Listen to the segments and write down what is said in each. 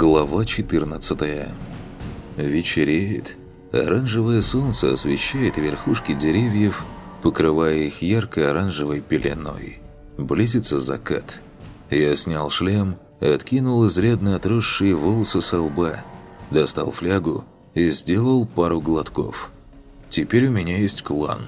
Глава 14 Вечереет. Оранжевое солнце освещает верхушки деревьев, покрывая их ярко-оранжевой пеленой. Близится закат. Я снял шлем, откинул изрядно отросшие волосы со лба, достал флягу и сделал пару глотков. Теперь у меня есть клан.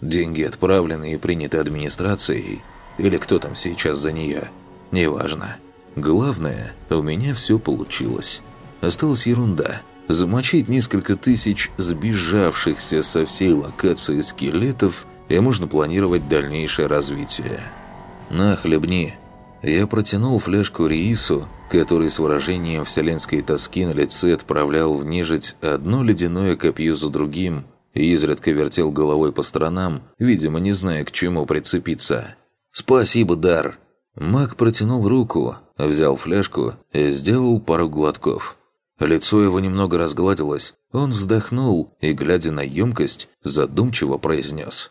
Деньги отправлены и приняты администрацией, или кто там сейчас за нее, неважно. Главное, у меня все получилось. Осталась ерунда. Замочить несколько тысяч сбежавшихся со всей локации скелетов, и можно планировать дальнейшее развитие. «На, хлебни!» Я протянул фляжку Риису, который с выражением вселенской тоски на лице отправлял в нежить одно ледяное копье за другим и изредка вертел головой по сторонам, видимо, не зная, к чему прицепиться. «Спасибо, Дар!» Маг протянул руку, взял фляжку и сделал пару глотков. Лицо его немного разгладилось, он вздохнул и, глядя на емкость, задумчиво произнес.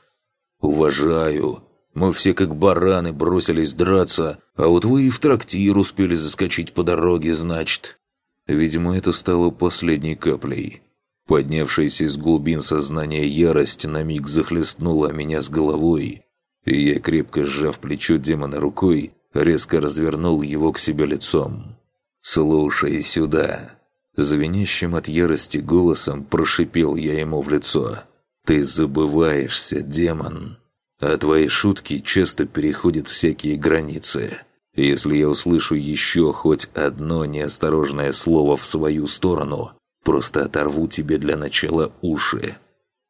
«Уважаю. Мы все как бараны бросились драться, а вот вы и в трактир успели заскочить по дороге, значит». Видимо, это стало последней каплей. Поднявшаяся из глубин сознания ярость на миг захлестнула меня с головой, и я, крепко сжав плечо демона рукой, резко развернул его к себе лицом. «Слушай сюда!» Звенящим от ярости голосом прошипел я ему в лицо. «Ты забываешься, демон, а твои шутки часто переходят всякие границы. Если я услышу еще хоть одно неосторожное слово в свою сторону, просто оторву тебе для начала уши».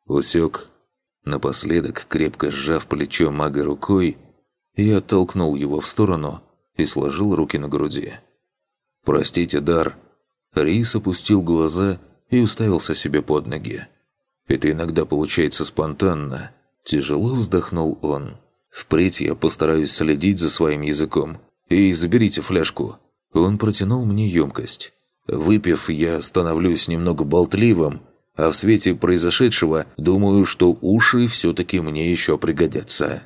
Усек. Напоследок, крепко сжав плечо мага рукой, я оттолкнул его в сторону и сложил руки на груди. «Простите, Дар». Рис опустил глаза и уставился себе под ноги. «Это иногда получается спонтанно». Тяжело вздохнул он. «Впредь я постараюсь следить за своим языком. И заберите фляжку». Он протянул мне емкость. Выпив, я становлюсь немного болтливым, а в свете произошедшего думаю, что уши все-таки мне еще пригодятся.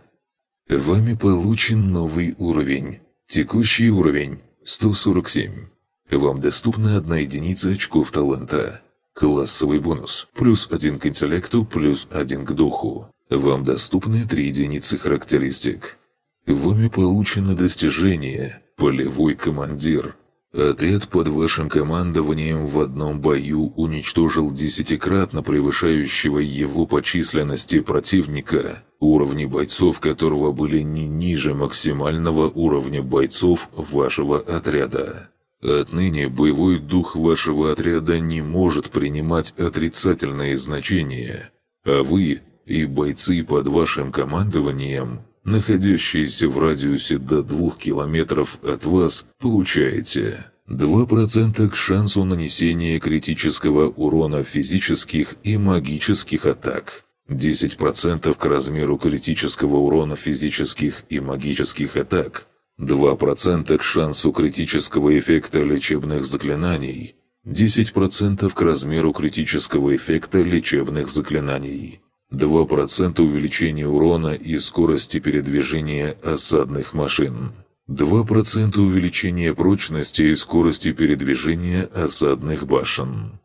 Вами получен новый уровень. Текущий уровень – 147. Вам доступна одна единица очков таланта. Классовый бонус – плюс один к интеллекту, плюс один к духу. Вам доступны три единицы характеристик. Вами получено достижение «Полевой командир». Отряд под вашим командованием в одном бою уничтожил десятикратно превышающего его по численности противника, уровни бойцов которого были не ниже максимального уровня бойцов вашего отряда. Отныне боевой дух вашего отряда не может принимать отрицательные значения, а вы и бойцы под вашим командованием находящиеся в радиусе до 2 километров от вас, получаете 2% к шансу нанесения критического урона физических и магических атак, 10% к размеру критического урона физических и магических атак, 2% к шансу критического эффекта лечебных заклинаний, 10% к размеру критического эффекта лечебных заклинаний. 2% увеличения урона и скорости передвижения осадных машин. 2% увеличения прочности и скорости передвижения осадных башен.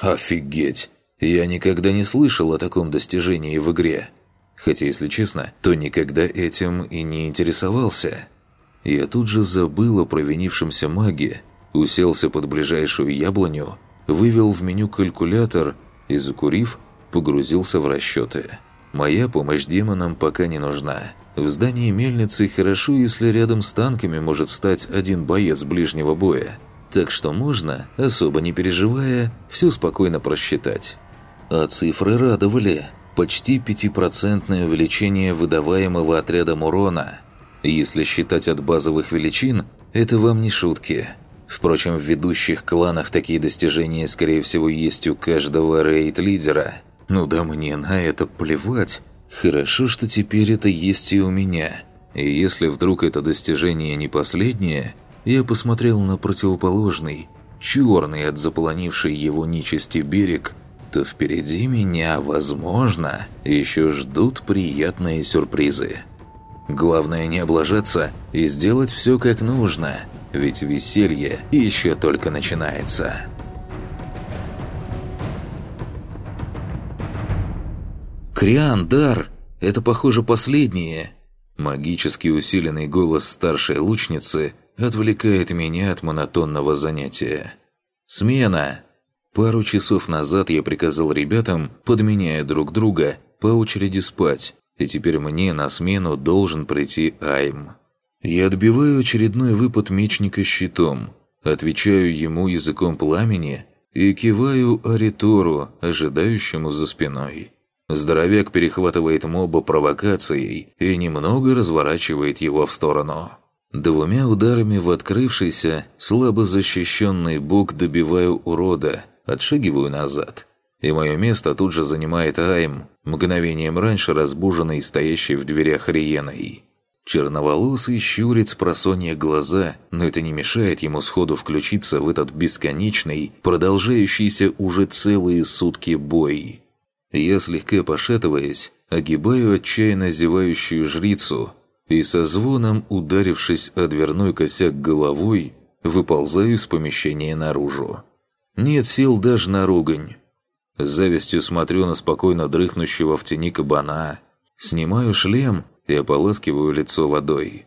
Офигеть! Я никогда не слышал о таком достижении в игре. Хотя, если честно, то никогда этим и не интересовался. Я тут же забыл о провинившемся маге, уселся под ближайшую яблоню, вывел в меню калькулятор и, закурив, погрузился в расчеты. Моя помощь демонам пока не нужна. В здании мельницы хорошо, если рядом с танками может встать один боец ближнего боя. Так что можно, особо не переживая, все спокойно просчитать. А цифры радовали. Почти пятипроцентное увеличение выдаваемого отрядом урона. Если считать от базовых величин, это вам не шутки. Впрочем, в ведущих кланах такие достижения, скорее всего, есть у каждого рейд-лидера – ну да мне на это плевать. Хорошо, что теперь это есть и у меня. И если вдруг это достижение не последнее, я посмотрел на противоположный, черный от заполонившей его нечисти берег, то впереди меня, возможно, еще ждут приятные сюрпризы. Главное не облажаться и сделать все как нужно. ведь веселье еще только начинается. «Криан, дар! Это, похоже, последнее!» Магически усиленный голос старшей лучницы отвлекает меня от монотонного занятия. «Смена!» Пару часов назад я приказал ребятам, подменяя друг друга, по очереди спать, и теперь мне на смену должен прийти Айм. Я отбиваю очередной выпад мечника щитом, отвечаю ему языком пламени и киваю Аритору, ожидающему за спиной. Здоровяк перехватывает моба провокацией и немного разворачивает его в сторону. Двумя ударами в открывшийся, слабо защищенный бок добиваю урода, отшагиваю назад. И мое место тут же занимает Айм, мгновением раньше разбуженный и стоящий в дверях Риеной. Черноволосый щурит с просонья глаза, но это не мешает ему сходу включиться в этот бесконечный, продолжающийся уже целые сутки бой. Я, слегка пошатываясь, огибаю отчаянно зевающую жрицу и со звоном, ударившись о дверной косяк головой, выползаю из помещения наружу. Нет сил даже на ругань. С завистью смотрю на спокойно дрыхнущего в тени кабана. Снимаю шлем и ополаскиваю лицо водой.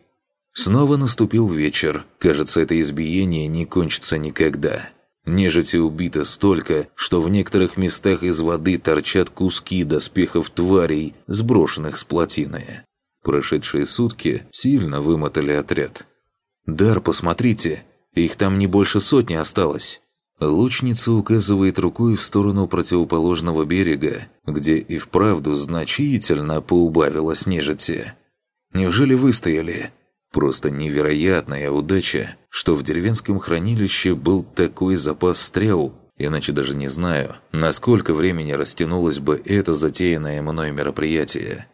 Снова наступил вечер. Кажется, это избиение не кончится никогда. Нежити убито столько, что в некоторых местах из воды торчат куски доспехов тварей, сброшенных с плотины. Прошедшие сутки сильно вымотали отряд. «Дар, посмотрите, их там не больше сотни осталось». Лучница указывает рукой в сторону противоположного берега, где и вправду значительно поубавилось нежити. Неужели выстояли? Просто невероятная удача, что в деревенском хранилище был такой запас стрел, иначе даже не знаю, насколько времени растянулось бы это затеянное мной мероприятие.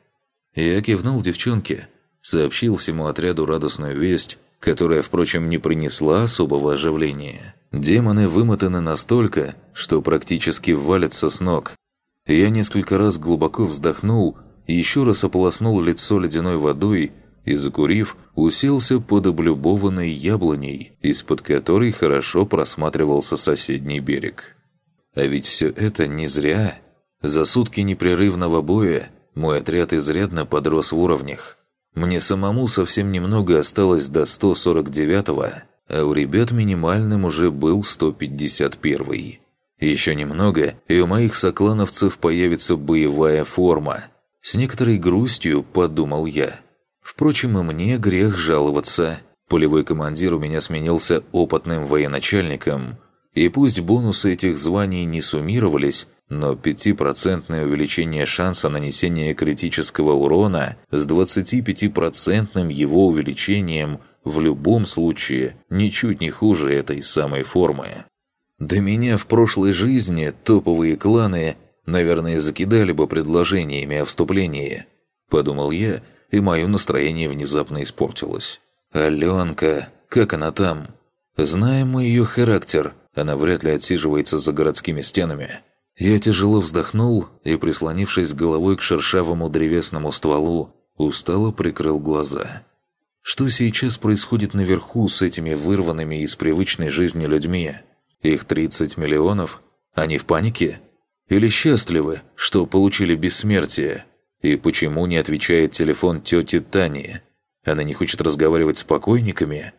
Я кивнул девчонке, сообщил всему отряду радостную весть, которая, впрочем, не принесла особого оживления. Демоны вымотаны настолько, что практически валятся с ног. Я несколько раз глубоко вздохнул еще раз ополоснул лицо ледяной водой и, закурив, уселся под облюбованной яблоней, из-под которой хорошо просматривался соседний берег. А ведь все это не зря. За сутки непрерывного боя мой отряд изрядно подрос в уровнях. Мне самому совсем немного осталось до 149-го, а у ребят минимальным уже был 151-й. Еще немного, и у моих соклановцев появится боевая форма. С некоторой грустью подумал я. Впрочем, и мне грех жаловаться. Полевой командир у меня сменился опытным военачальником. И пусть бонусы этих званий не суммировались, но 5% увеличение шанса нанесения критического урона с 25% его увеличением в любом случае ничуть не хуже этой самой формы. До меня в прошлой жизни топовые кланы, наверное, закидали бы предложениями о вступлении. Подумал я, и мое настроение внезапно испортилось. Аленка, как она там? Знаем мы ее характер, она вряд ли отсиживается за городскими стенами. Я тяжело вздохнул и, прислонившись головой к шершавому древесному стволу, устало прикрыл глаза. Что сейчас происходит наверху с этими вырванными из привычной жизни людьми? Их 30 миллионов? Они в панике? Или счастливы, что получили бессмертие? И почему не отвечает телефон тети Тани? Она не хочет разговаривать с покойниками?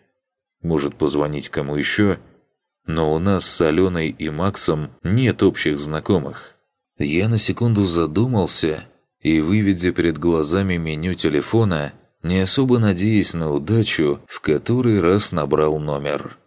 Может позвонить кому еще? Но у нас с Аленой и Максом нет общих знакомых. Я на секунду задумался и, выведя перед глазами меню телефона, не особо надеясь на удачу, в который раз набрал номер.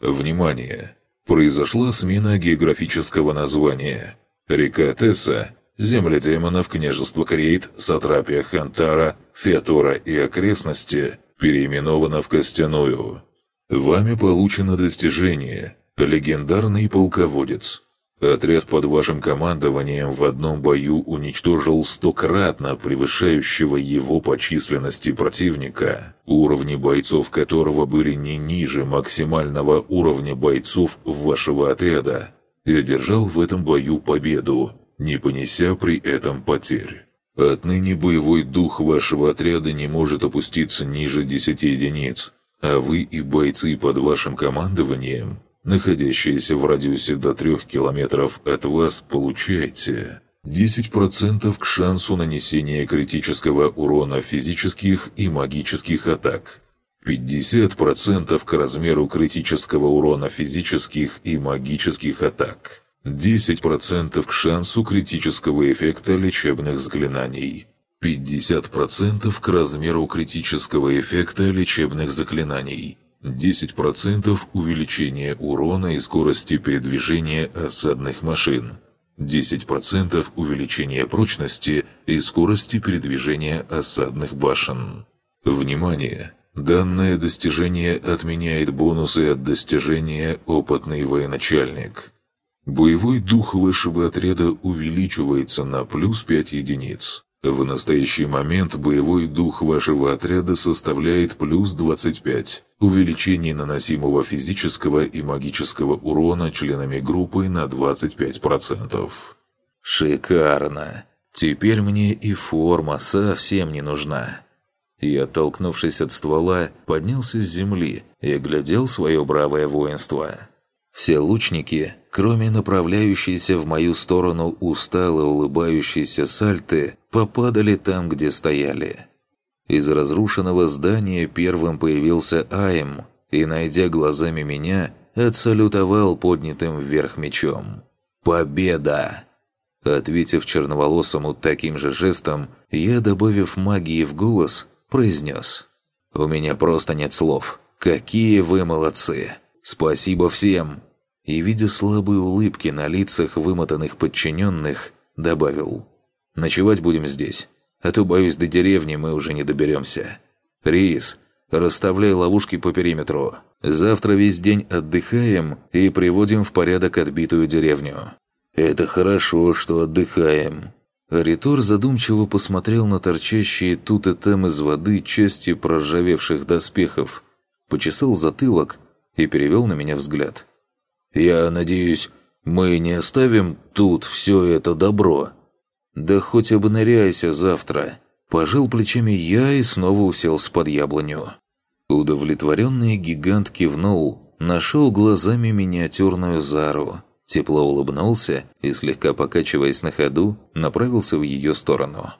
Внимание! Произошла смена географического названия. Река Тесса, земля демонов княжества Крейт, Сатрапия Хантара, Феатора и окрестности переименована в Костяную. Вами получено достижение «Легендарный полководец». Отряд под вашим командованием в одном бою уничтожил стократно превышающего его по численности противника, уровни бойцов которого были не ниже максимального уровня бойцов вашего отряда, и одержал в этом бою победу, не понеся при этом потерь. Отныне боевой дух вашего отряда не может опуститься ниже 10 единиц, а вы и бойцы под вашим командованием, находящиеся в радиусе до 3 километров от вас, получаете 10% к шансу нанесения критического урона физических и магических атак, 50% к размеру критического урона физических и магических атак, 10% к шансу критического эффекта лечебных заклинаний, 50% к размеру критического эффекта лечебных заклинаний, 10% увеличение урона и скорости передвижения осадных машин, 10% увеличение прочности и скорости передвижения осадных башен. Внимание! Данное достижение отменяет бонусы от достижения «Опытный военачальник». Боевой дух вашего отряда увеличивается на плюс 5 единиц. В настоящий момент боевой дух вашего отряда составляет плюс 25. Увеличение наносимого физического и магического урона членами группы на 25%. Шикарно. Теперь мне и форма совсем не нужна. Я, оттолкнувшись от ствола, поднялся с земли и глядел свое бравое воинство. Все лучники, кроме направляющейся в мою сторону устало улыбающейся сальты, попадали там, где стояли. Из разрушенного здания первым появился Аим и, найдя глазами меня, отсалютовал поднятым вверх мечом. «Победа!» Ответив черноволосому таким же жестом, я, добавив магии в голос, произнес. «У меня просто нет слов. Какие вы молодцы! Спасибо всем!» И, видя слабые улыбки на лицах вымотанных подчиненных, добавил. «Ночевать будем здесь, а то, боюсь, до деревни мы уже не доберемся. Рис, расставляй ловушки по периметру. Завтра весь день отдыхаем и приводим в порядок отбитую деревню». «Это хорошо, что отдыхаем», Ритор задумчиво посмотрел на торчащие тут и там из воды части проржавевших доспехов, почесал затылок и перевел на меня взгляд. «Я надеюсь, мы не оставим тут все это добро?» «Да хоть обныряйся завтра!» Пожал плечами я и снова уселся под яблоню. Удовлетворенный гигант кивнул, нашел глазами миниатюрную Зару – тепло улыбнулся и, слегка покачиваясь на ходу, направился в ее сторону.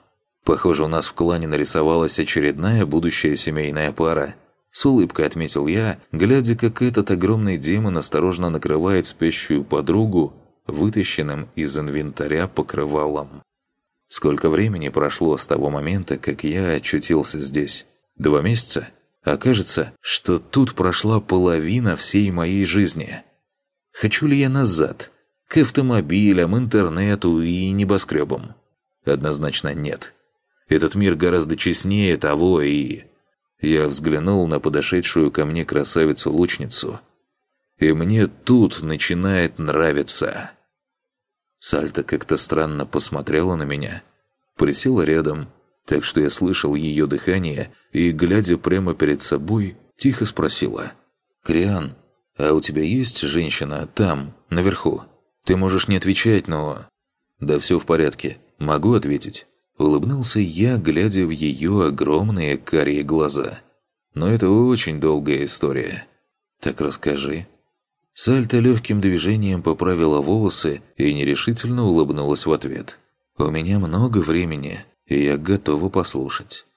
«Похоже, у нас в клане нарисовалась очередная будущая семейная пара», с улыбкой отметил я, глядя, как этот огромный демон осторожно накрывает спящую подругу вытащенным из инвентаря покрывалом. Сколько времени прошло с того момента, как я очутился здесь? Два месяца? Окажется, что тут прошла половина всей моей жизни. Хочу ли я назад? К автомобилям, интернету и небоскребам? Однозначно нет. Этот мир гораздо честнее того и... Я взглянул на подошедшую ко мне красавицу-лучницу. И мне тут начинает нравиться. Сальта как-то странно посмотрела на меня. Присела рядом, так что я слышал ее дыхание и, глядя прямо перед собой, тихо спросила. «Криан, «А у тебя есть женщина там, наверху? Ты можешь не отвечать, но...» «Да все в порядке. Могу ответить». Улыбнулся я, глядя в ее огромные карие глаза. «Но это очень долгая история. Так расскажи». Сальта легким движением поправила волосы и нерешительно улыбнулась в ответ. «У меня много времени, и я готова послушать».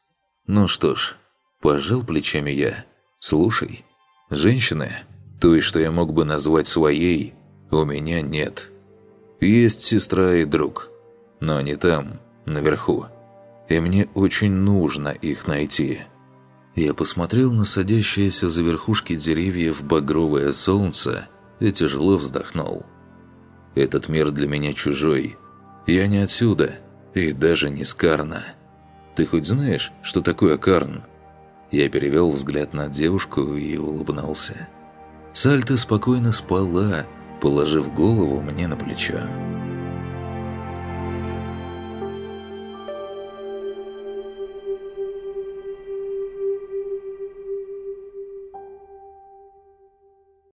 «Ну что ж, пожал плечами я. Слушай, женщины...» Той, что я мог бы назвать своей, у меня нет. Есть сестра и друг, но они там, наверху. И мне очень нужно их найти. Я посмотрел на садящееся за верхушки деревьев багровое солнце и тяжело вздохнул. Этот мир для меня чужой. Я не отсюда, и даже не с Карна. Ты хоть знаешь, что такое Карн? Я перевел взгляд на девушку и улыбнулся. Сальта спокойно спала, положив голову мне на плечо.